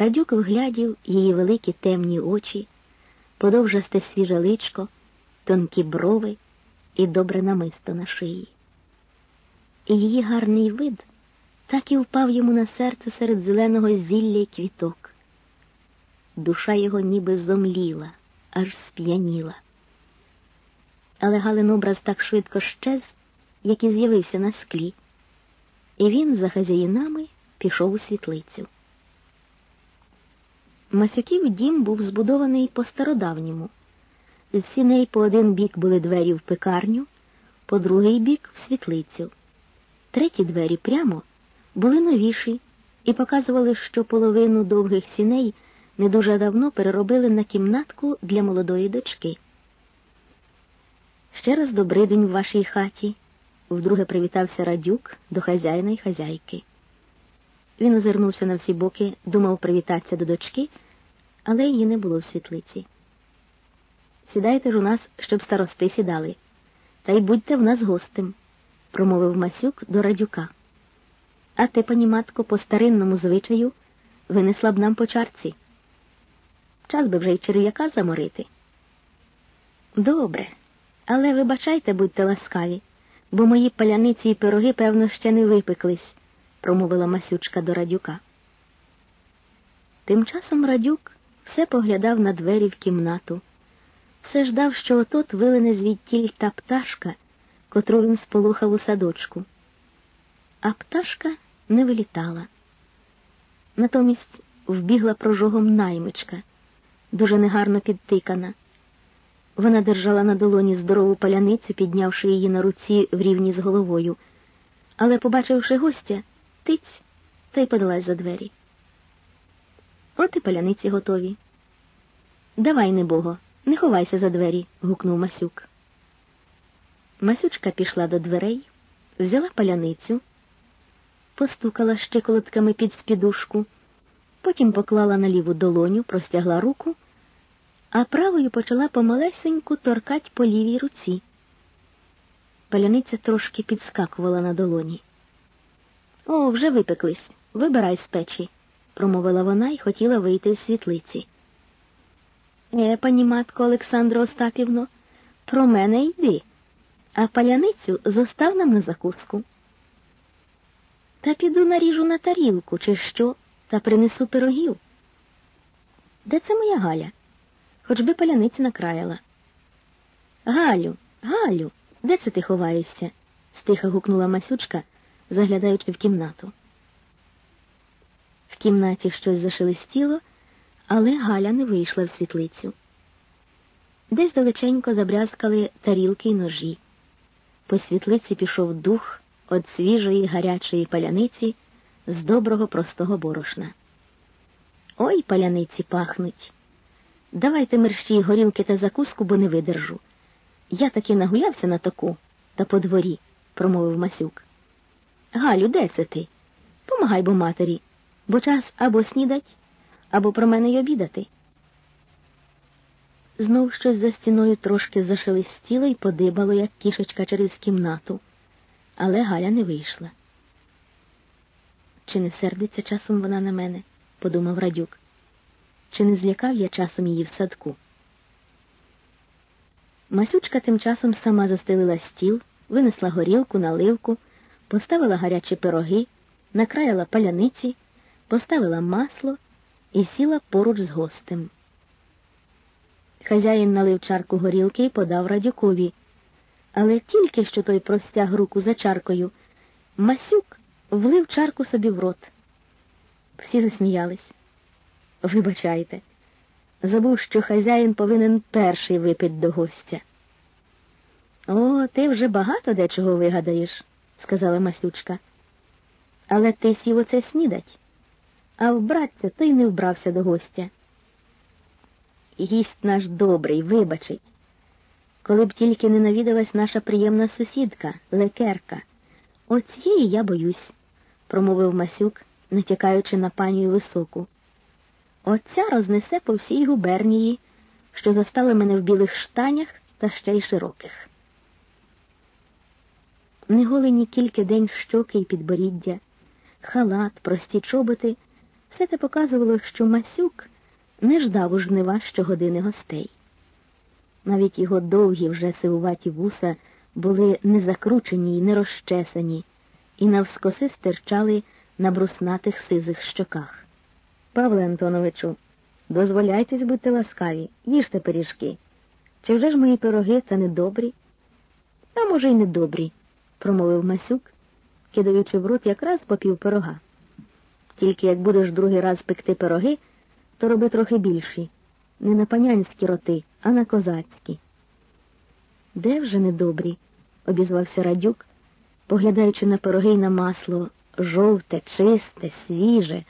Радюк вглядів її великі темні очі, подовжасте свіже личко, тонкі брови і добре намисто на шиї. І її гарний вид так і впав йому на серце серед зеленого зілля й квіток. Душа його ніби зомліла, аж сп'яніла. Але Галин образ так швидко щез, як і з'явився на склі, і він за хазяїнами пішов у світлицю. Масюків дім був збудований по-стародавньому. З сіней по один бік були двері в пекарню, по другий бік в світлицю. Треті двері прямо були новіші і показували, що половину довгих сіней не дуже давно переробили на кімнатку для молодої дочки. Ще раз добрий день в вашій хаті, вдруге привітався радюк до хазяїна й хазяйки. Він озирнувся на всі боки, думав привітатися до дочки, але її не було в світлиці. Сідайте ж у нас, щоб старости сідали, та й будьте в нас гостем, промовив Масюк до радюка. А ти, пані матко, по старинному звичаю винесла б нам по чарці. Час би вже й черв'яка заморити. Добре, але вибачайте, будьте ласкаві, бо мої паляниці і пироги, певно, ще не випеклись промовила Масючка до радюка. Тим часом радюк все поглядав на двері в кімнату, все ждав, що отот вилине звідтіль та пташка, котру він сполохав у садочку. А пташка не вилітала. Натомість вбігла прожогом наймичка, дуже негарно підтикана. Вона держала на долоні здорову паляницю, піднявши її на руці в рівні з головою, але, побачивши гостя, тиць та й подалась за двері. От і паляниці готові. Давай, небого, не ховайся за двері, гукнув Масюк. Масючка пішла до дверей, взяла паляницю, постукала щеколотками під спідушку, потім поклала на ліву долоню, простягла руку, а правою почала помалесеньку торкать по лівій руці. Паляниця трошки підскакувала на долоні. О, вже випеклись. Вибирай з печі, промовила вона і хотіла вийти з світлиці. Е, пані матко Олександро Остапівно, про мене йди, а паляницю зостав нам на закуску. Та піду наріжу на тарілку, чи що, та принесу пирогів. Де це моя Галя? Хоч би паляницю накраяла. Галю, Галю, де це ти ховаєшся? стиха гукнула Масючка заглядаючи в кімнату. В кімнаті щось зашелестіло, але Галя не вийшла в світлицю. Десь далеченько забрязкали тарілки й ножі. По світлиці пішов дух від свіжої гарячої паляниці з доброго простого борошна. Ой, паляниці пахнуть. Давайте мерщій горілки та закуску, бо не видержу. Я таки нагулявся на таку та по дворі, промовив Масюк. Галю, де це ти? Помагай бо матері, бо час або снідать, або про мене й обідати. Знов щось за стіною трошки зашелестіло і подибало, як кішечка через кімнату, але Галя не вийшла. Чи не сердиться часом вона на мене? подумав Радюк. Чи не злякав я часом її в садку? Масючка тим часом сама застелила стіл, винесла горілку, наливку поставила гарячі пироги, накраяла паляниці, поставила масло і сіла поруч з гостем. Хазяїн налив чарку горілки і подав радюкові, але тільки що той простяг руку за чаркою, Масюк влив чарку собі в рот. Всі засміялись. Вибачайте, забув, що хазяїн повинен перший випити до гостя. О, ти вже багато дечого вигадаєш сказала Масючка. Але ти сів оце снідать, а вбраться той не вбрався до гостя. Гість наш добрий, вибачить. Коли б тільки не навідалась наша приємна сусідка, лекерка. Оцієї я боюсь, промовив Масюк, натякаючи на панію високу. Оця рознесе по всій губернії, що застали мене в білих штанях та ще й широких неголені кілька день щоки й підборіддя, халат, прості чоботи, все те показувало, що Масюк не ждав у жнива щогодини гостей. Навіть його довгі вже сивуваті вуса були не закручені й не розчесані, і навскоси стирчали на бруснатих сизих щоках. Павле Антоновичу, дозволяйтесь будьте ласкаві, їжте пиріжки. Чи вже ж мої пироги це недобрі? А може, й недобрі, промовив Масюк, кидаючи в рот якраз по пів пирога. Тільки як будеш другий раз пекти пироги, то роби трохи більші, не на панянські роти, а на козацькі. Де вже недобрі? обізвався Радюк, поглядаючи на пироги й на масло жовте, чисте, свіже,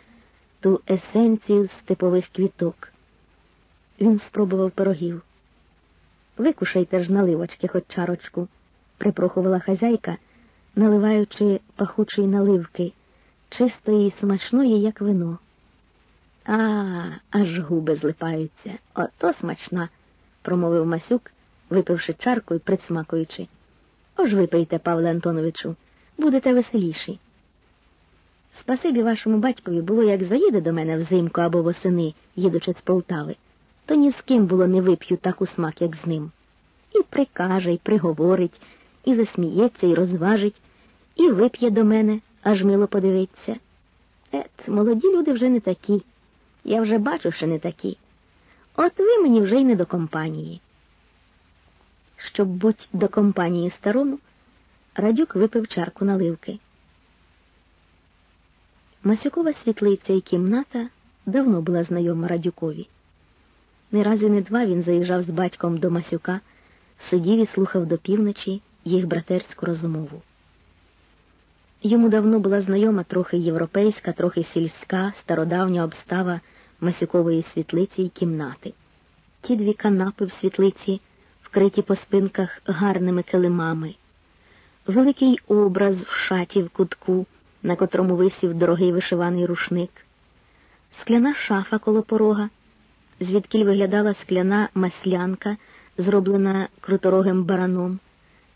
ту есенцію степових квіток. Він спробував пирогів. Викушайте ж наливочки хоч чарочку, припрохувала хазяйка, наливаючи пахучої наливки, чистої і смачної, як вино. А, аж губи злипаються. Ото смачна, промовив Масюк, випивши чарку і присмакуючи. Ож випийте, Павле Антоновичу, будете веселіші. Спасибі вашому батькові було, як заїде до мене взимку або восени, їдучи з Полтави, то ні з ким було не вип'ю так у смак, як з ним. І прикаже, і приговорить, і засміється, і розважить, і вип'є до мене, аж мило подивиться. Ет, молоді люди вже не такі. Я вже бачу, що не такі. От ви мені вже й не до компанії. Щоб бути до компанії старому, Радюк випив чарку наливки. Масюкова світлиця і кімната давно була знайома Радюкові. Не раз і не два він заїжджав з батьком до Масюка, сидів і слухав до півночі їх братерську розмову. Йому давно була знайома трохи європейська, трохи сільська, стародавня обстава Масюкової світлиці й кімнати. Ті дві канапи в світлиці, вкриті по спинках гарними килимами, великий образ в шаті в кутку на котрому висів дорогий вишиваний рушник, скляна шафа коло порога, звідкіль виглядала скляна маслянка, зроблена круторогим бараном,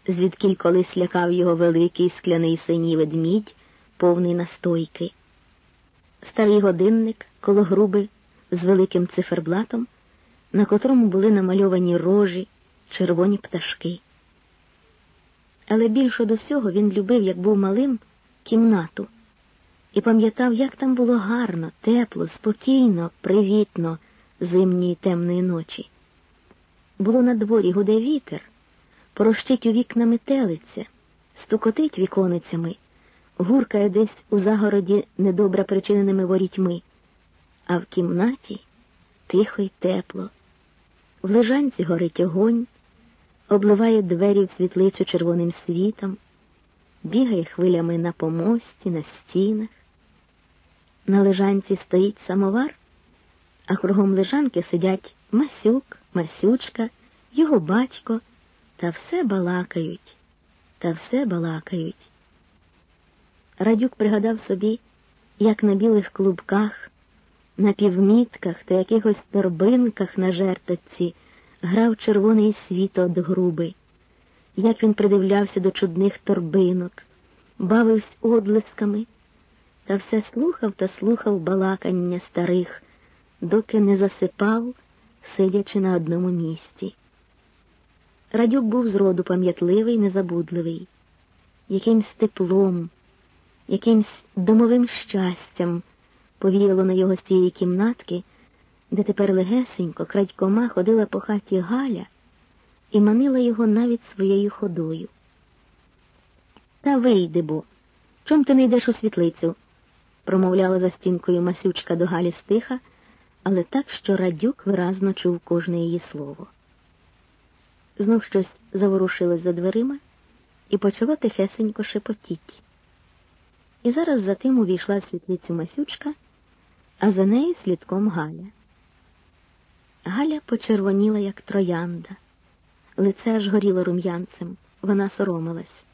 звідкіль колись лякав його великий скляний синій ведмідь, повний настойки. Старий годинник коло груби з великим циферблатом, на котрому були намальовані рожі, червоні пташки. Але більше до всього він любив, як був малим кімнату і пам'ятав, як там було гарно, тепло, спокійно, привітно зимньої темної ночі. Було на дворі гуде вітер, порощить у вікна метелиця, стукотить віконицями, гуркає десь у загороді недобре причиненими ворітьми, а в кімнаті тихо й тепло. В лежанці горить огонь, обливає двері в світлицю червоним світом. Бігає хвилями на помості, на стінах. На лежанці стоїть самовар, а кругом лежанки сидять Масюк, Масючка, його батько, та все балакають, та все балакають. Радюк пригадав собі, як на білих клубках, на півмітках та якихось торбинках на жертоці грав червоний світ од груби як він придивлявся до чудних торбинок, бавився одлисками, та все слухав та слухав балакання старих, доки не засипав, сидячи на одному місці. Радюк був зроду пам'ятливий, незабудливий, якимсь теплом, якимсь домовим щастям повіяло на його з цієї кімнатки, де тепер легесенько, крадькома ходила по хаті Галя і манила його навіть своєю ходою. Та вийди бо, чом ти не йдеш у світлицю? промовляла за стінкою Масючка до Галі стиха, але так, що радюк виразно чув кожне її слово. Знов щось заворушилось за дверима і почало тихесенько шепотіть. І зараз за тим увійшла в світлицю Масючка, а за нею слідком Галя. Галя почервоніла, як троянда. Лице аж горіло рум'янцем, вона соромилась.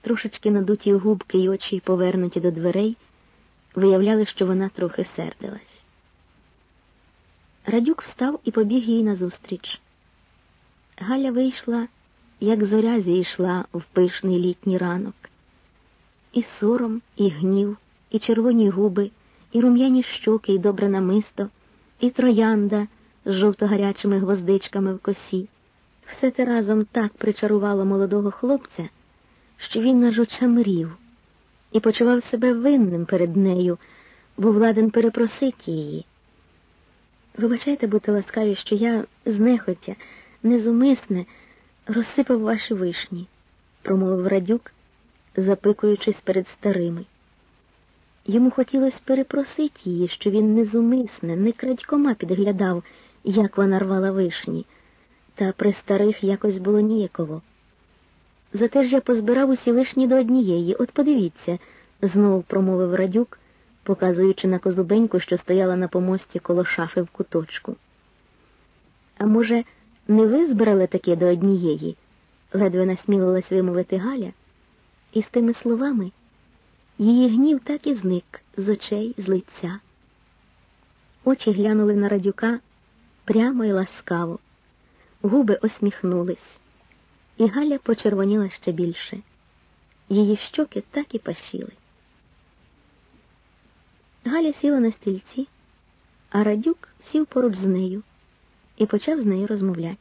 Трошечки надуті губки й очі, повернуті до дверей, виявляли, що вона трохи сердилась. Радюк встав і побіг їй назустріч. Галя вийшла, як зоря зійшла в пишний літній ранок. І сором, і гнів, і червоні губи, і рум'яні щоки, і добре намисто, і троянда з жовто-гарячими гвоздичками в косі. Все те разом так причарувало молодого хлопця, що він наж очамрів і почував себе винним перед нею, бо владен перепросить її. Вибачайте, будьте ласкаві, що я знехотя, незумисне розсипав ваші вишні, промовив радюк, запикуючись перед старими. Йому хотілося перепросити її, що він незумисне, не крадькома підглядав, як вона рвала вишні, та при старих якось було ніяково. Зате ж я позбирав усі вишні до однієї. От подивіться, знову промовив радюк, показуючи на козубеньку, що стояла на помості коло шафи в куточку. А може, не ви збирали таке до однієї? ледве насмілилась вимовити Галя, і з тими словами її гнів так і зник з очей, з лиця. Очі глянули на радюка прямо і ласкаво, губи осміхнулись, і Галя почервоніла ще більше. Її щоки так і пашіли. Галя сіла на стільці, а радюк сів поруч з нею і почав з нею розмовляти.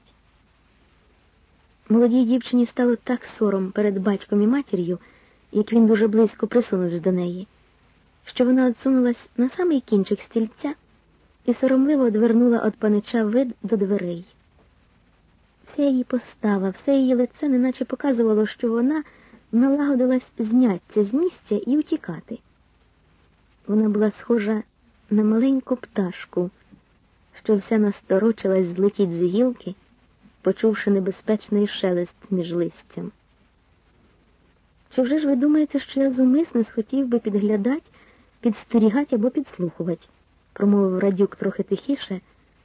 Молодій дівчині стало так сором перед батьком і матір'ю, як він дуже близько присунувся до неї, що вона отсунулась на самий кінчик стільця і соромливо одвернула від панича вид до дверей. Вся її постава, все її лице неначе показувало, що вона налагодилась зняття з місця і утікати. Вона була схожа на маленьку пташку, що вся насторочилась злетіть з гілки, почувши небезпечний шелест між листям. Чи вже ж ви думаєте, що я зумисне схотів би підглядати, підстерігати або підслухувати? промовив радюк трохи тихіше,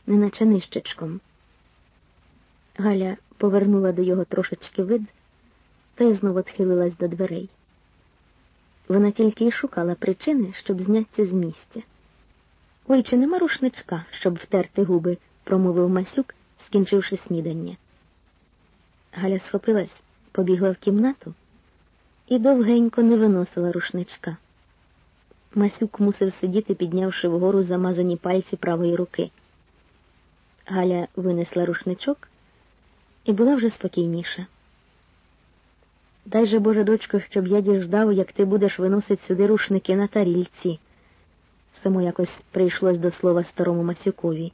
неначе нищечком. Галя повернула до його трошечки вид та й знову схилилась до дверей. Вона тільки й шукала причини, щоб знятися з місця. Ой, чи нема рушничка, щоб втерти губи, промовив Масюк, скінчивши снідання. Галя схопилась, побігла в кімнату і довгенько не виносила рушничка. Масюк мусив сидіти, піднявши вгору замазані пальці правої руки. Галя винесла рушничок і була вже спокійніша. Дай же, Боже, дочко, щоб я діждав, як ти будеш виносити сюди рушники на тарільці. Само якось прийшлось до слова старому Масюкові.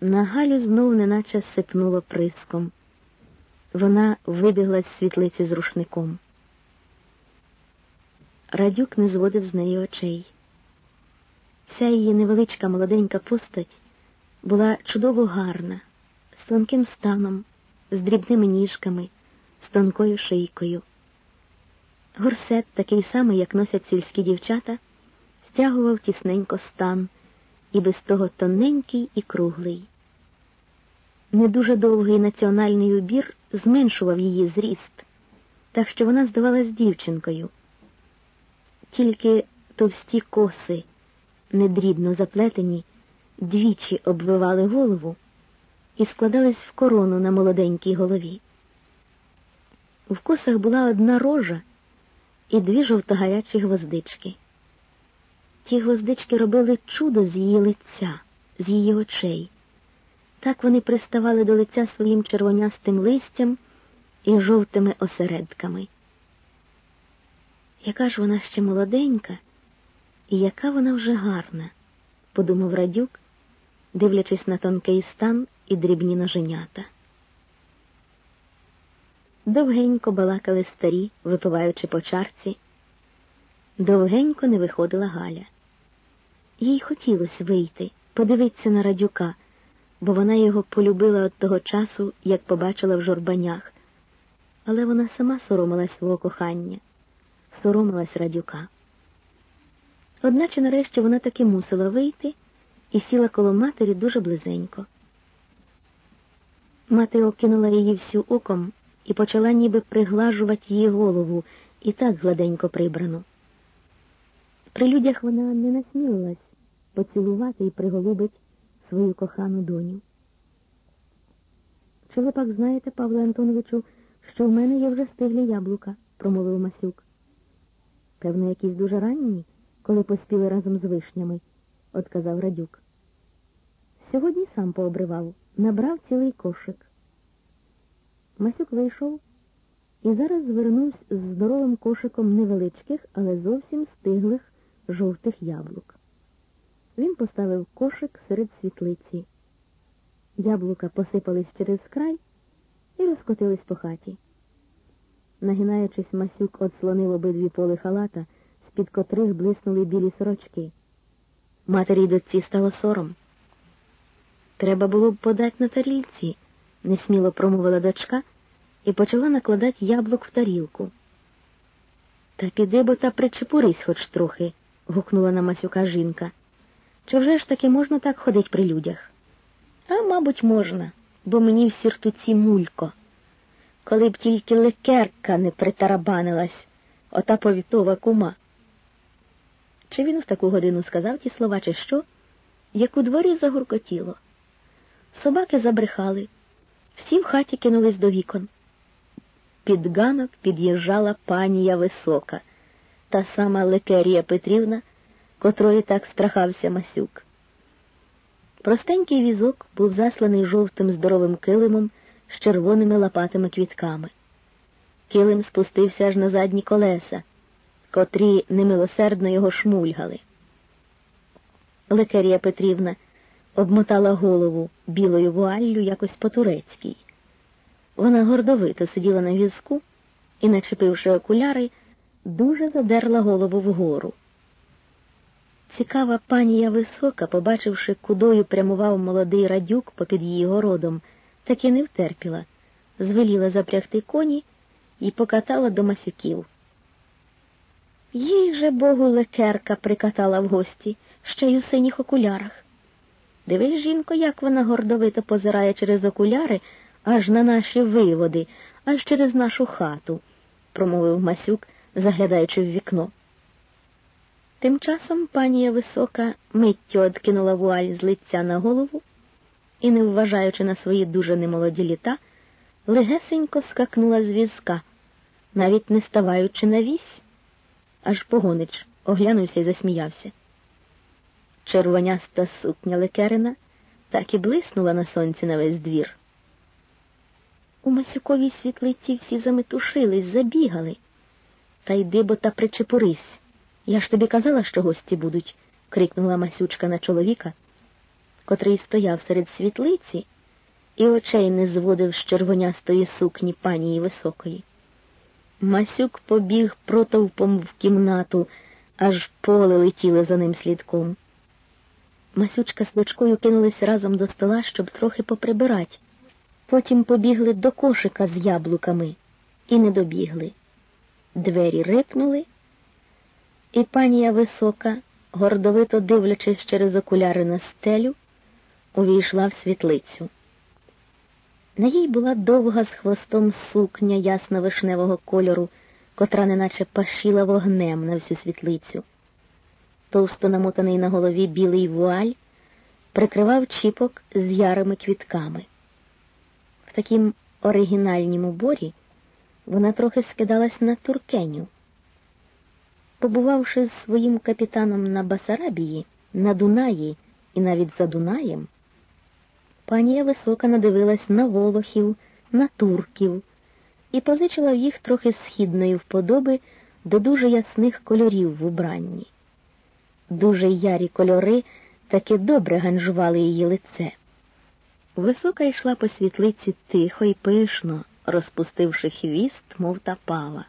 На Галю знов неначе сипнуло приском. Вона вибігла з світлиці з рушником. Радюк не зводив з неї очей. Вся її невеличка молоденька постать була чудово гарна, з тонким станом, з дрібними ніжками з тонкою шийкою. Горсет, такий самий, як носять сільські дівчата, стягував тісненько стан і без того тоненький і круглий. Не дуже довгий національний убір зменшував її зріст, так що вона здавалась дівчинкою. Тільки товсті коси, недрібно заплетені, двічі обвивали голову і складались в корону на молоденькій голові. В косах була одна рожа і дві жовтогарячі гвоздички. Ті гвоздички робили чудо з її лиця, з її очей. Так вони приставали до лиця своїм червонястим листям і жовтими осередками. Яка ж вона ще молоденька, і яка вона вже гарна, подумав Радюк, дивлячись на тонкий стан і дрібні ноженята. Довгенько балакали старі, випиваючи по чарці. Довгенько не виходила Галя. Їй хотілося вийти, подивитися на радюка, бо вона його полюбила від того часу, як побачила в жорбанях. Але вона сама соромилась свого кохання, соромилась радюка. Одначе нарешті вона таки мусила вийти і сіла коло матері дуже близенько. Мати окинула її всю оком і почала ніби приглажувати її голову і так гладенько прибрану. При людях вона не насмілилась поцілувати і приголубить свою кохану доню. Чи ви пак знаєте, Павле Антоновичу, що в мене є вже стиглі яблука, промовив Масюк. Певно, якісь дуже ранні, коли поспіли разом з вишнями, отказав Радюк. Сьогодні сам пообривав, набрав цілий кошик. Масюк вийшов і зараз звернувся з здоровим кошиком невеличких, але зовсім стиглих жовтих яблук. Він поставив кошик серед світлиці. Яблука посипались через край і розкотились по хаті. Нагинаючись, Масюк отслонив обидві поли халата, з-під котрих блиснули білі сорочки. Матері й дочці стало сором. Треба було б подати на тарільці, несміло промовила дочка і почала накладати яблук в тарілку. Та піди бо та причепурись хоч трохи, гукнула на Масюка жінка. Чи вже ж таки можна так ходить при людях? А, мабуть, можна, бо мені в сіртуці мулько. Коли б тільки лекерка не притарабанилась, ота повітова кума. Чи він в таку годину сказав ті слова, чи що, як у дворі загуркотіло. Собаки забрехали, всі в хаті кинулись до вікон. Під ганок під'їжджала панія висока, та сама Лекерія Петрівна, котрої так страхався Масюк. Простенький візок був засланий жовтим здоровим килимом з червоними лопатими квітками. Килим спустився аж на задні колеса, котрі немилосердно його шмульгали. Лекерія Петрівна обмотала голову білою вуаллю якось по-турецькій. Вона гордовито сиділа на візку і, начепивши окуляри, дуже задерла голову вгору. Цікава панія висока, побачивши, кудою прямував молодий радюк попід її городом, так і не втерпіла, звеліла запрягти коні і покатала до масюків. Їй же богу лекерка прикатала в гості, ще й у синіх окулярах. Дивись, жінко, як вона гордовито позирає через окуляри аж на наші виводи, аж через нашу хату, промовив Масюк, заглядаючи в вікно. Тим часом панія висока миттю откинула вуаль з лиця на голову і, не вважаючи на свої дуже немолоді літа, легесенько скакнула з візка, навіть не ставаючи на вісь, аж погонич оглянувся і засміявся. Червоняста сукня лекерина так і блиснула на сонці на весь двір. У Масюковій світлиці всі заметушились, забігали. Та йди бо та причепурись. Я ж тобі казала, що гості будуть, крикнула Масючка на чоловіка, котрий стояв серед світлиці і очей не зводив з червонястої сукні панії високої. Масюк побіг протовпом в кімнату, аж поле летіло за ним слідком. Масючка з дочкою кинулись разом до стола, щоб трохи поприбирать. Потім побігли до кошика з яблуками і не добігли. Двері рипнули, і панія висока, гордовито дивлячись через окуляри на стелю, увійшла в світлицю. На їй була довга з хвостом сукня ясно вишневого кольору, котра неначе пашіла вогнем на всю світлицю. Товсто намотаний на голові білий вуаль прикривав чіпок з ярими квітками. В такім оригінальнім уборі вона трохи скидалась на туркеню. Побувавши з своїм капітаном на Басарабії, на Дунаї і навіть за Дунаєм, панія висока надивилась на волохів, на турків і позичила в їх трохи східної вподоби до дуже ясних кольорів в убранні. Дуже ярі кольори таки добре ганжували її лице. Висока йшла по світлиці тихо і пишно, розпустивши хвіст, мов та пава.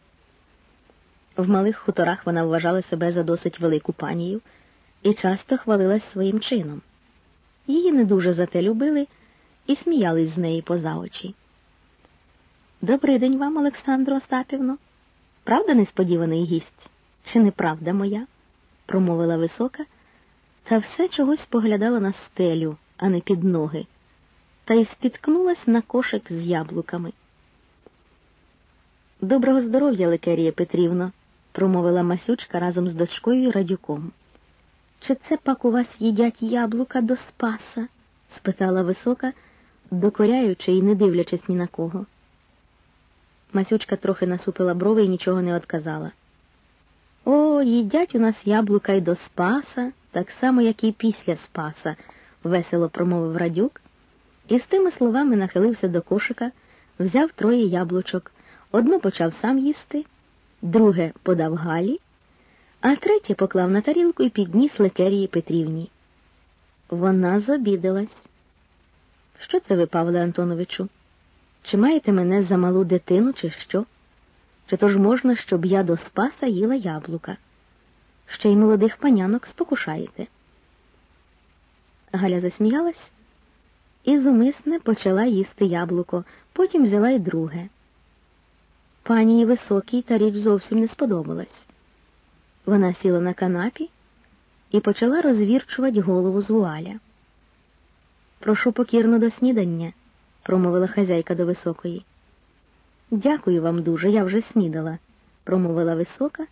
В малих хуторах вона вважала себе за досить велику панію і часто хвалилась своїм чином. Її не дуже зате любили і сміялись з неї поза очі. Добрий день вам, Олександро Остапівно. Правда несподіваний гість? Чи не правда моя? промовила висока, та все чогось поглядала на стелю, а не під ноги, та й спіткнулась на кошик з яблуками. Доброго здоров'я, Лекерія Петрівно, промовила Масючка разом з дочкою і радюком. Чи це пак у вас їдять яблука до спаса? спитала висока, докоряючи і не дивлячись ні на кого. Масючка трохи насупила брови і нічого не одказала. О, їдять у нас яблука й до Спаса, так само, як і після Спаса, весело промовив радюк, і з тими словами нахилився до кошика, взяв троє яблучок, одно почав сам їсти, друге подав Галі, а третє поклав на тарілку і підніс Лекерії Петрівні. Вона зобідалась. Що це ви, Павле Антоновичу? Чи маєте мене за малу дитину, чи що? Чи то ж можна, щоб я до спаса їла яблука? Ще й молодих панянок спокушаєте. Галя засміялась і зумисне почала їсти яблуко, потім взяла й друге. Пані високій та річ зовсім не сподобалась. Вона сіла на канапі і почала розвірчувати голову з вуаля. Прошу покірно до снідання, промовила хазяйка до високої. Дякую вам дуже, я вже снідала, промовила висока,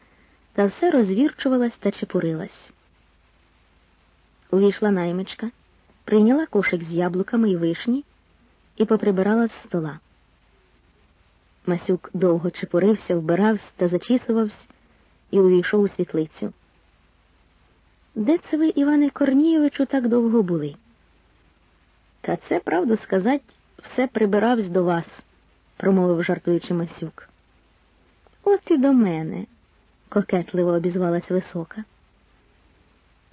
та все розвірчувалась та чепурилась. Увійшла наймичка, прийняла кошик з яблуками і вишні і поприбирала з стола. Масюк довго чепурився, вбирався та зачісувався і увійшов у світлицю. Де це ви, Іване Корнієвичу, так довго були? Та це, правду сказать, все прибиравсь до вас, промовив жартуючи Масюк. От і до мене, кокетливо обізвалась висока.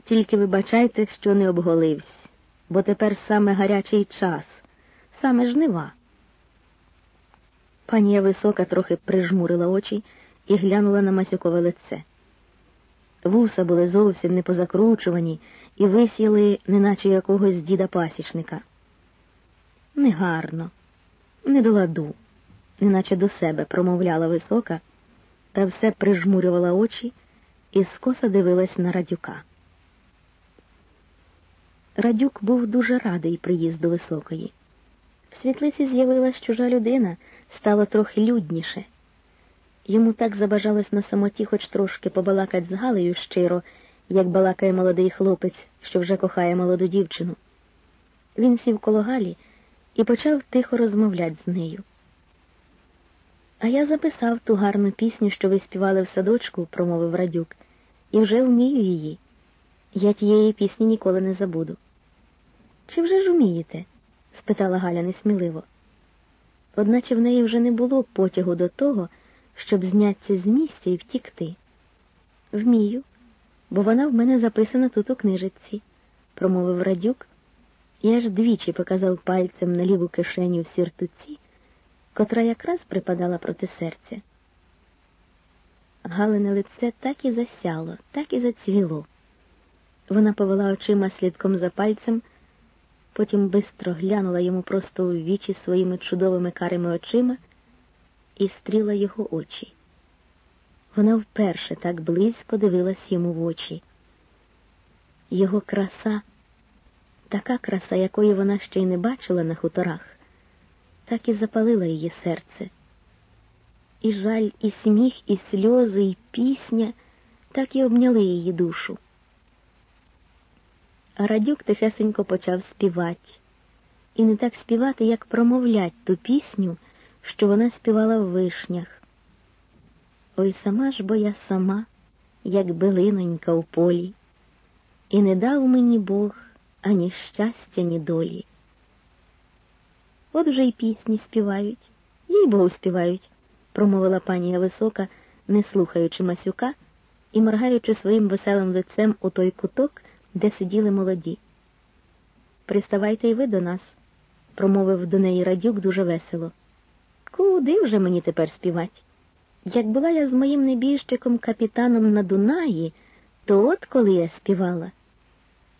Тільки вибачайте, що не обголився, бо тепер саме гарячий час, саме жнива. Панія висока трохи прижмурила очі і глянула на Масюкове лице. Вуса були зовсім не позакручувані і висіли, неначе якогось діда пасічника. Негарно, не до ладу, неначе до себе промовляла висока, та все прижмурювала очі і скоса дивилась на радюка. Радюк був дуже радий приїзду високої. В світлиці з'явилась чужа людина, стало трохи людніше. Йому так забажалось на самоті хоч трошки побалакать з Галею щиро, як балакає молодий хлопець, що вже кохає молоду дівчину. Він сів коло Галі і почав тихо розмовляти з нею. А я записав ту гарну пісню, що ви співали в садочку, промовив Радюк, і вже вмію її. Я тієї пісні ніколи не забуду. Чи вже ж умієте? спитала Галя несміливо. Одначе в неї вже не було потягу до того, щоб знятися з місця і втікти. Вмію, бо вона в мене записана тут у книжечці, промовив Радюк, і аж двічі показав пальцем на ліву кишеню в сіртуці, котра якраз припадала проти серця. Галине лице так і засяло, так і зацвіло. Вона повела очима слідком за пальцем, потім бистро глянула йому просто у вічі своїми чудовими карими очима і стріла його очі. Вона вперше так близько дивилась йому в очі. Його краса, така краса, якої вона ще й не бачила на хуторах, так і запалила її серце. І жаль, і сміх, і сльози, і пісня так і обняли її душу. А Радюк тихесенько почав співати. І не так співати, як промовлять ту пісню, що вона співала в вишнях. Ой сама ж бо я сама, як билинонька у полі, і не дав мені Бог ані щастя, ні долі. От вже й пісні співають, їй Богу співають, промовила панія висока, не слухаючи Масюка і моргаючи своїм веселим лицем у той куток, де сиділи молоді. Приставайте й ви до нас, промовив до неї радюк дуже весело. Куди вже мені тепер співать? Як була я з моїм небіжчиком капітаном на Дунаї, то от коли я співала.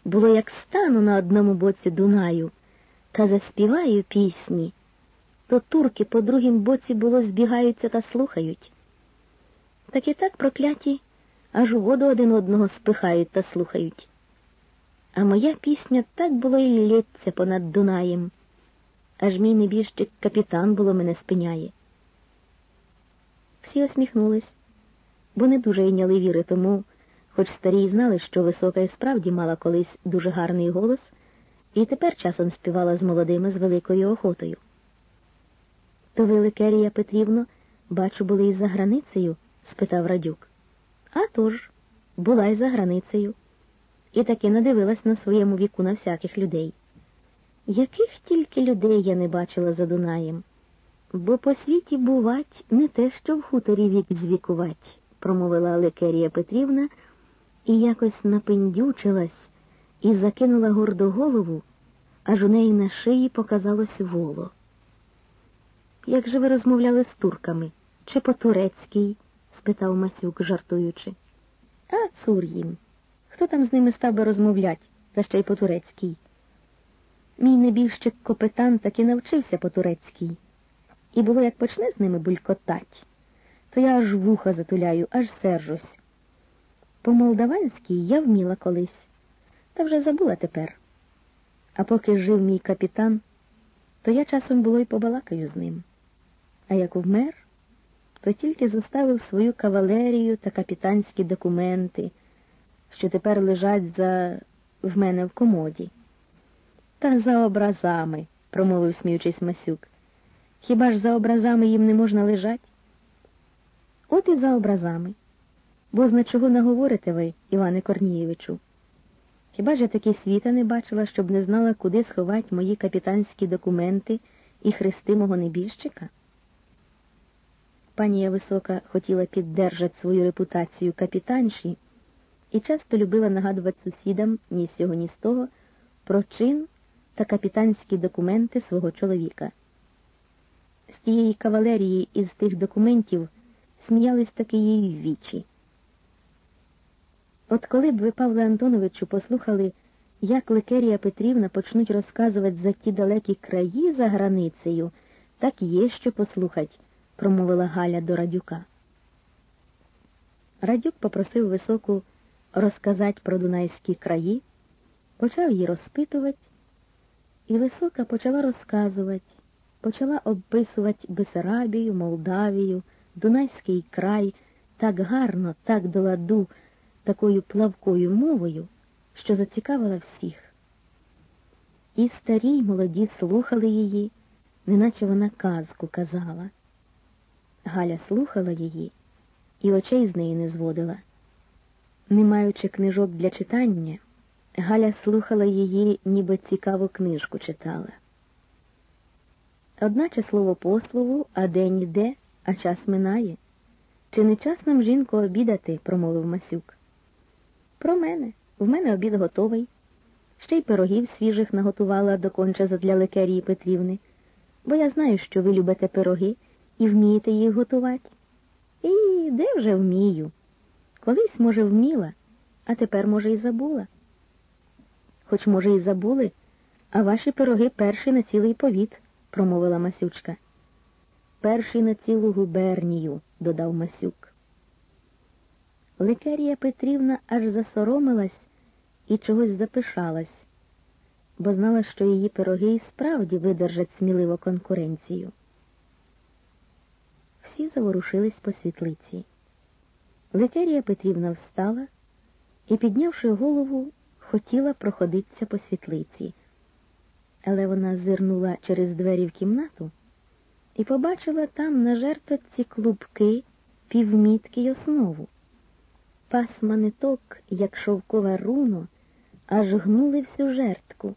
Було як стану на одному боці Дунаю та заспіваю пісні, то турки по другім боці було збігаються та слухають. Так і так прокляті, аж у воду один одного спихають та слухають. А моя пісня так було і лється понад Дунаєм аж мій небіжчик капітан було мене спиняє. Всі осміхнулись, бо не дуже йняли віри тому, хоч старі й знали, що висока і справді мала колись дуже гарний голос, і тепер часом співала з молодими з великою охотою. То ви, Ликерія Петрівно, бачу, були із за границею? спитав Радюк. А тож, була й за границею, і таки надивилась на своєму віку на всяких людей. Яких тільки людей я не бачила за Дунаєм, бо по світі бувать не те, що в хуторі вік звікувать, промовила Лекерія Петрівна і якось напендючилась і закинула гордо голову, аж у неї на шиї показалось воло. Як же ви розмовляли з турками? Чи по-турецькій? спитав Масюк, жартуючи. А цур їм. Хто там з ними став би розмовлять, та ще й по-турецькій? Мій небіжчик капитан таки навчився по-турецькій. І було, як почне з ними булькотать, то я аж вуха затуляю, аж сержусь. По молдаванській я вміла колись, та вже забула тепер. А поки жив мій капітан, то я часом було й побалакаю з ним. А як вмер, то тільки заставив свою кавалерію та капітанські документи, що тепер лежать за в мене в комоді. Та за образами, промовив сміючись Масюк. Хіба ж за образами їм не можна лежать? От і за образами. Бо зна чого наговорите ви, Іване Корнієвичу? Хіба ж я таки світа не бачила, щоб не знала, куди сховать мої капітанські документи і хрести мого небіжчика? Панія Висока хотіла піддержати свою репутацію капітанші і часто любила нагадувати сусідам ні з цього, ні з того про чин та капітанські документи свого чоловіка. З тієї кавалерії із тих документів сміялись таки її вічі. От коли б ви, Павле Антоновичу, послухали, як Ликерія Петрівна почнуть розказувати за ті далекі краї за границею, так є що послухать, промовила Галя до Радюка. Радюк попросив високу розказати про Дунайські краї, почав її розпитувати, і висока почала розказувати, почала обписувати Бесарабію, Молдавію, Дунайський край так гарно, так до ладу такою плавкою мовою, що зацікавила всіх. І старі й молоді слухали її, неначе вона казку казала. Галя слухала її і очей з неї не зводила. Не маючи книжок для читання, Галя слухала її, ніби цікаву книжку читала. Одначе слово по слову, а день йде, а час минає. Чи не час нам жінку обідати? промовив Масюк. Про мене. В мене обід готовий. Ще й пирогів свіжих наготувала до конча задля лекерії Петрівни, бо я знаю, що ви любите пироги і вмієте їх готувати. І де вже вмію? Колись, може, вміла, а тепер, може, і забула. Хоч, може, і забули, а ваші пироги перші на цілий повіт, промовила Масючка. Перший на цілу губернію, додав Масюк. Ликерія Петрівна аж засоромилась і чогось запишалась, бо знала, що її пироги і справді видержать сміливо конкуренцію. Всі заворушились по світлиці. Ликерія Петрівна встала і, піднявши голову, хотіла проходитися по світлиці, але вона зирнула через двері в кімнату і побачила там на жертвці клубки, півмітки й основу пасма ниток, як шовкове руно, аж гнули всю жертку.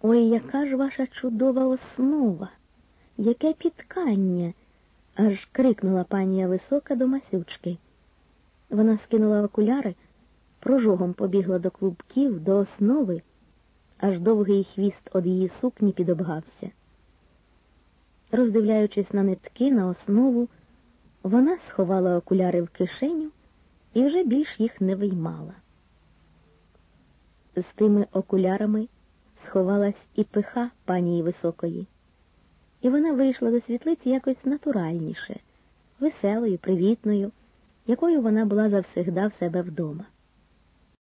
Ой, яка ж ваша чудова основа, яке підкання, аж крикнула панія висока до Масючки. Вона скинула окуляри, прожогом побігла до клубків, до основи, аж довгий хвіст од її сукні підобгався. Роздивляючись на нитки, на основу, вона сховала окуляри в кишеню і вже більш їх не виймала. З тими окулярами сховалась і пиха панії високої, і вона вийшла до світлиці якось натуральніше, веселою, привітною, якою вона була завсегда в себе вдома.